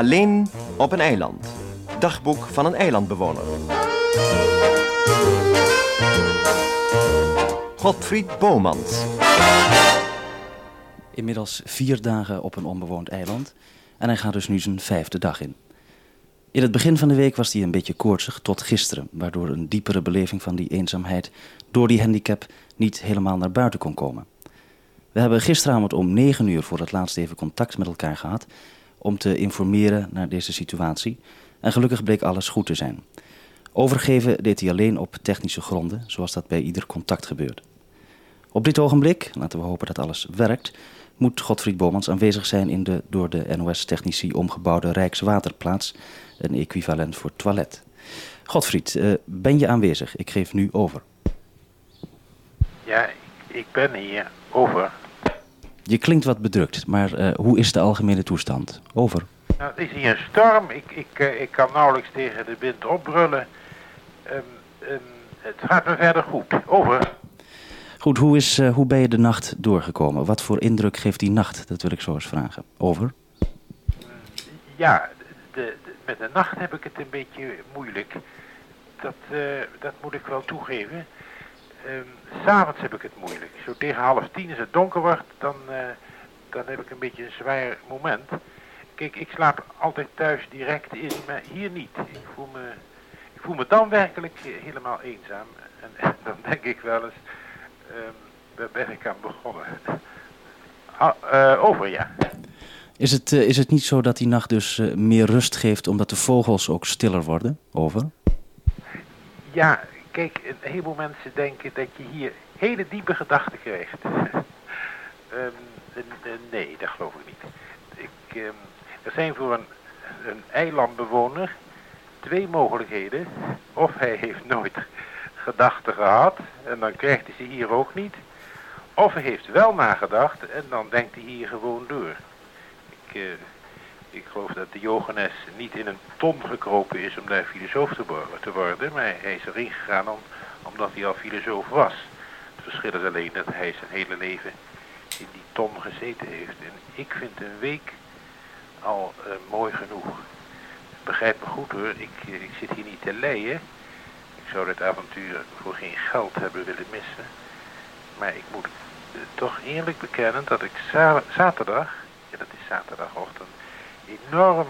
Alleen op een eiland. Dagboek van een eilandbewoner. Godfried Bomans. Inmiddels vier dagen op een onbewoond eiland en hij gaat dus nu zijn vijfde dag in. In het begin van de week was hij een beetje koortsig tot gisteren, waardoor een diepere beleving van die eenzaamheid door die handicap niet helemaal naar buiten kon komen. We hebben gisteravond om negen uur voor het laatst even contact met elkaar gehad om te informeren naar deze situatie en gelukkig bleek alles goed te zijn. Overgeven deed hij alleen op technische gronden, zoals dat bij ieder contact gebeurt. Op dit ogenblik, laten we hopen dat alles werkt, moet Godfried Bomans aanwezig zijn in de door de NOS-technici omgebouwde Rijkswaterplaats, een equivalent voor toilet. Godfried, uh, ben je aanwezig? Ik geef nu over. Ja, ik ben hier. Over. Je klinkt wat bedrukt, maar uh, hoe is de algemene toestand? Over. Nou, het is hier een storm. Ik, ik, uh, ik kan nauwelijks tegen de wind opbrullen. Um, um, het gaat me verder goed. Over. Goed, hoe, is, uh, hoe ben je de nacht doorgekomen? Wat voor indruk geeft die nacht? Dat wil ik zo eens vragen. Over. Ja, de, de, met de nacht heb ik het een beetje moeilijk. Dat, dat moet ik wel toegeven. Um, S'avonds heb ik het moeilijk. Zo tegen half tien als het donker wordt, dan, uh, dan heb ik een beetje een zwaar moment. Kijk, ik slaap altijd thuis direct in, maar hier niet. Ik voel me, ik voel me dan werkelijk helemaal eenzaam. En, en dan denk ik wel eens, um, waar ben ik aan begonnen? Ah, uh, over, ja. Is het, uh, is het niet zo dat die nacht dus meer rust geeft omdat de vogels ook stiller worden? Over. Ja, Kijk, een heleboel mensen denken dat je hier hele diepe gedachten krijgt. um, nee, dat geloof ik niet. Ik, um, er zijn voor een, een eilandbewoner twee mogelijkheden. Of hij heeft nooit gedachten gehad en dan krijgt hij ze hier ook niet. Of hij heeft wel nagedacht en dan denkt hij hier gewoon door. Ik, uh, ik geloof dat Diogenes niet in een ton gekropen is om daar filosoof te worden, maar hij is erin gegaan om, omdat hij al filosoof was. Het verschil is alleen dat hij zijn hele leven in die ton gezeten heeft. En ik vind een week al uh, mooi genoeg. Begrijp me goed hoor, ik, ik zit hier niet te leien. Ik zou dit avontuur voor geen geld hebben willen missen. Maar ik moet uh, toch eerlijk bekennen dat ik za zaterdag, ja dat is zaterdagochtend, enorm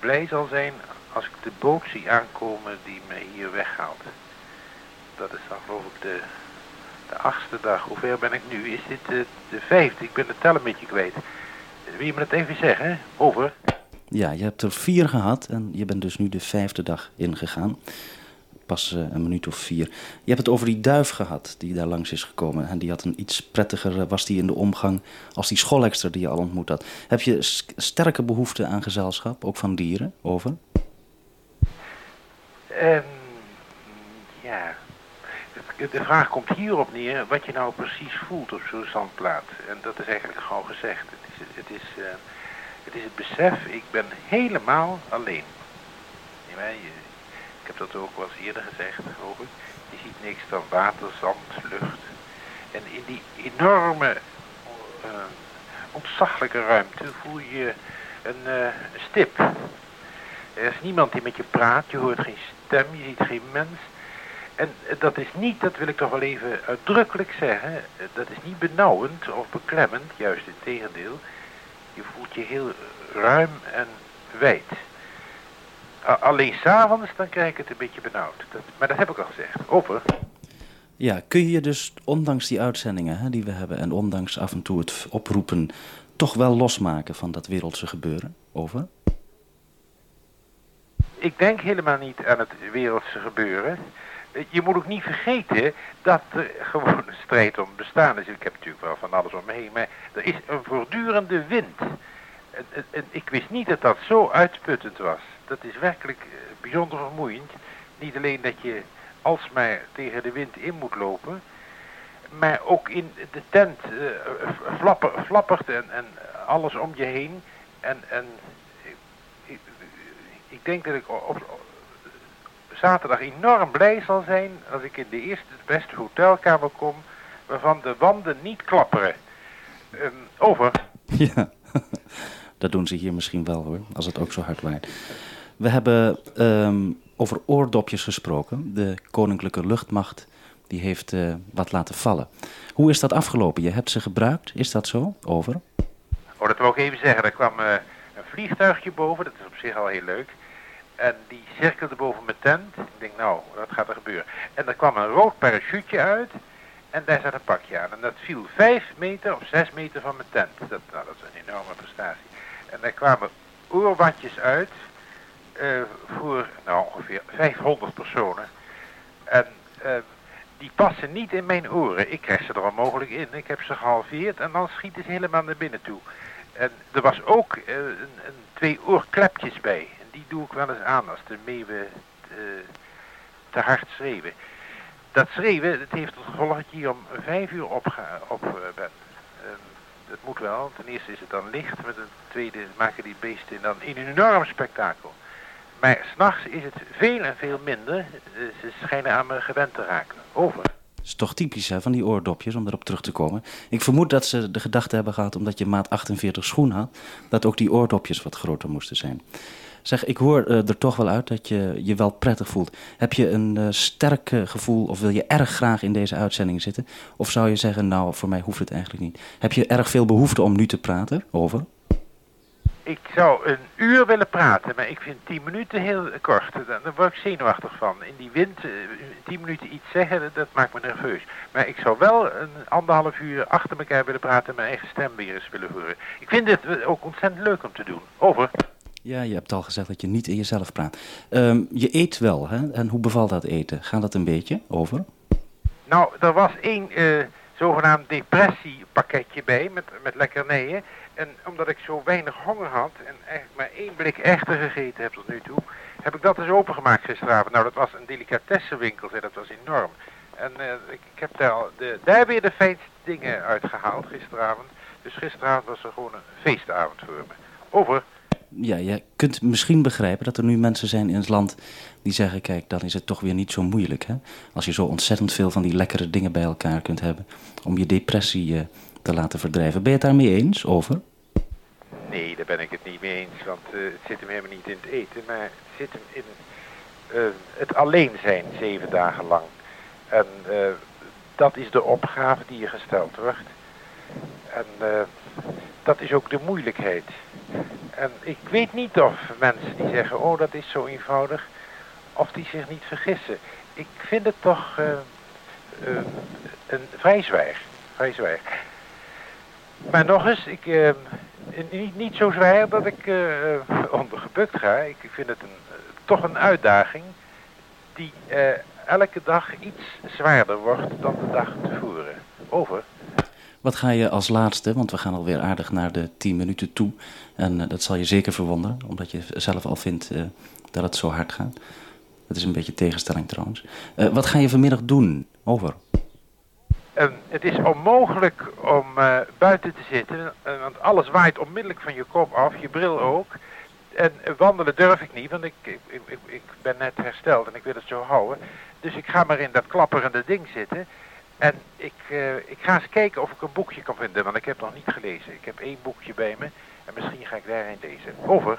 blij zal zijn als ik de boot zie aankomen die mij hier weghaalt. Dat is dan geloof ik de, de achtste dag. Hoe ver ben ik nu? Is dit de, de vijfde? Ik ben de tel een beetje kwijt. Wil je me dat even zeggen? Over. Ja, je hebt er vier gehad en je bent dus nu de vijfde dag ingegaan pas uh, een minuut of vier. Je hebt het over die duif gehad die daar langs is gekomen. En die had een iets prettiger, uh, was die in de omgang als die schoolekster die je al ontmoet had. Heb je sterke behoefte aan gezelschap, ook van dieren, over? Um, ja, de vraag komt hierop neer wat je nou precies voelt op zo'n zandplaat. En dat is eigenlijk gewoon gezegd. Het is het, is, uh, het, is het besef, ik ben helemaal alleen. Je, heb dat ook wel eerder gezegd, geloof. Je ziet niks dan water, zand, lucht. En in die enorme, uh, ontzaglijke ruimte voel je een uh, stip. Er is niemand die met je praat, je hoort geen stem, je ziet geen mens. En dat is niet, dat wil ik toch wel even uitdrukkelijk zeggen, dat is niet benauwend of beklemmend, juist in tegendeel. Je voelt je heel ruim en wijd. Alleen s'avonds, dan krijg ik het een beetje benauwd. Dat, maar dat heb ik al gezegd. Over. Ja, kun je dus ondanks die uitzendingen hè, die we hebben... en ondanks af en toe het oproepen... toch wel losmaken van dat wereldse gebeuren? Over. Ik denk helemaal niet aan het wereldse gebeuren. Je moet ook niet vergeten dat er gewoon een strijd om bestaan is. Ik heb natuurlijk wel van alles om me heen, maar er is een voortdurende wind. Ik wist niet dat dat zo uitputtend was dat is werkelijk uh, bijzonder vermoeiend. Niet alleen dat je alsmaar tegen de wind in moet lopen, maar ook in de tent flapper, flappert en, en alles om je heen. En, en ik, ik denk dat ik op, zaterdag enorm blij zal zijn als ik in de eerste beste hotelkamer kom waarvan de wanden niet klapperen. Um, over. Ja. Dat doen ze hier misschien wel hoor, als het ook zo hard waait. We hebben ehm, over oordopjes gesproken. De Koninklijke Luchtmacht die heeft uh, wat laten vallen. Hoe is dat afgelopen? Je hebt ze gebruikt, is dat zo? Over. Oh, dat wil ik even zeggen. Er kwam uh, een vliegtuigje boven, dat is op zich al heel leuk. En die cirkelde boven mijn tent. Ik denk, nou, wat gaat er gebeuren? En er kwam een rood parachute uit. En daar zat een pakje aan. En dat viel vijf meter of zes meter van mijn tent. Dat, nou, dat is een enorme prestatie. En daar kwamen oorwatjes uit. Uh, voor nou, ongeveer 500 personen. En uh, die passen niet in mijn oren. Ik krijg ze er onmogelijk in. Ik heb ze gehalveerd en dan schieten ze helemaal naar binnen toe. En er was ook uh, een, een, twee oorklepjes bij. En die doe ik wel eens aan als de meeuwen te, hard schreeuwen. Dat schreeuwen, dat heeft tot gevolg dat je hier om vijf uur op, op bent. Dat moet wel. Ten eerste is het dan licht. Met een tweede maken die beesten dan een enorm spektakel. Maar s'nachts is het veel en veel minder. Ze schijnen aan me gewend te raken. Over. Dat is toch typisch hè, van die oordopjes, om erop terug te komen. Ik vermoed dat ze de gedachte hebben gehad, omdat je maat 48 schoen had, dat ook die oordopjes wat groter moesten zijn. Zeg, ik hoor uh, er toch wel uit dat je je wel prettig voelt. Heb je een uh, sterk uh, gevoel of wil je erg graag in deze uitzending zitten? Of zou je zeggen, nou, voor mij hoeft het eigenlijk niet. Heb je erg veel behoefte om nu te praten over? Ik zou een uur willen praten, maar ik vind tien minuten heel kort. Daar word ik zenuwachtig van. In die wind, tien minuten iets zeggen, dat maakt me nerveus. Maar ik zou wel een anderhalf uur achter elkaar willen praten en mijn eigen stem weer eens willen horen. Ik vind het ook ontzettend leuk om te doen. Over. Ja, je hebt al gezegd dat je niet in jezelf praat. Um, je eet wel, hè? En hoe bevalt dat eten? Gaat dat een beetje over? Nou, er was één uh, zogenaamd depressiepakketje bij met, met lekkernijen. En omdat ik zo weinig honger had en eigenlijk maar één blik echter gegeten heb tot nu toe, heb ik dat eens opengemaakt gisteravond. Nou, dat was een delicatessenwinkel, dat was enorm. En ik, ik, heb daar, al de, daar weer de fijnste dingen uitgehaald gisteravond. Dus gisteravond was er gewoon een feestavond voor me. Over ja, je kunt misschien begrijpen dat er nu mensen zijn in het land die zeggen: kijk, dan is het toch weer niet zo moeilijk. Hè? Als je zo ontzettend veel van die lekkere dingen bij elkaar kunt hebben om je depressie uh, te laten verdrijven. Ben je het daarmee eens over? Nee, daar ben ik het niet mee eens, want uh, het zit hem helemaal niet in het eten, maar het zit hem in uh, het alleen zijn zeven dagen lang. En dat is de opgave die je gesteld wordt. En dat is ook de moeilijkheid. En ik weet niet of mensen die zeggen, oh dat is zo eenvoudig, of die zich niet vergissen. Ik vind het toch uh, uh, een vrij zwijg. Zwijg. Maar nog eens, ik, uh, niet, niet zo zwaar dat ik ondergebukt ga. Ik vind het een, toch een uitdaging die elke dag iets zwaarder wordt dan de dag tevoren. Over. Wat ga je als laatste, want we gaan alweer aardig naar de 10 minuten toe. En uh, dat zal je zeker verwonderen, omdat je zelf al vindt uh, dat het zo hard gaat. Dat is een beetje tegenstelling trouwens. Uh, wat ga je vanmiddag doen? Over. Um, het is onmogelijk om buiten te zitten, want alles waait onmiddellijk van je kop af, je bril ook. En wandelen durf ik niet, want ik, ik, ik ben net hersteld en ik wil het zo houden. Dus ik ga maar in dat klapperende ding zitten. En ik, uh, ik ga eens kijken of ik een boekje kan vinden, want ik heb nog niet gelezen. Ik heb één boekje bij me en misschien ga ik daarin lezen. Over.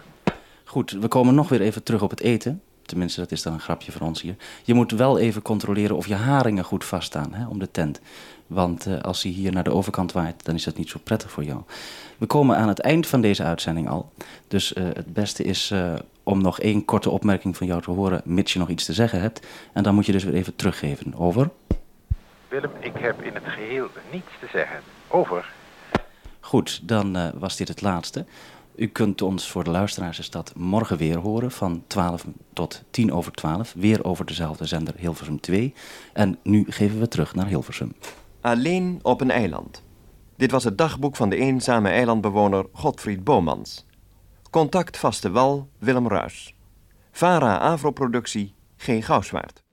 Goed, we komen nog weer even terug op het eten. Tenminste, dat is dan een grapje voor ons hier. Je moet wel even controleren of je haringen goed vaststaan hè, om de tent. Want uh, als hij hier naar de overkant waait, dan is dat niet zo prettig voor jou. We komen aan het eind van deze uitzending al. Dus uh, het beste is om nog één korte opmerking van jou te horen, mits je nog iets te zeggen hebt. En dan moet je dus weer even teruggeven. Over. Willem, ik heb in het geheel niets te zeggen. Over. Goed, dan uh, was dit het laatste. U kunt ons voor de luisteraars is dat morgen weer horen van 12 tot 10 over 12. Weer over dezelfde zender Hilversum 2. En nu geven we terug naar Hilversum. Alleen op een eiland. Dit was het dagboek van de eenzame eilandbewoner Godfried Bomans. Contact vaste wal Willem Ruis. VARA Avro-productie G. Gouwswaard.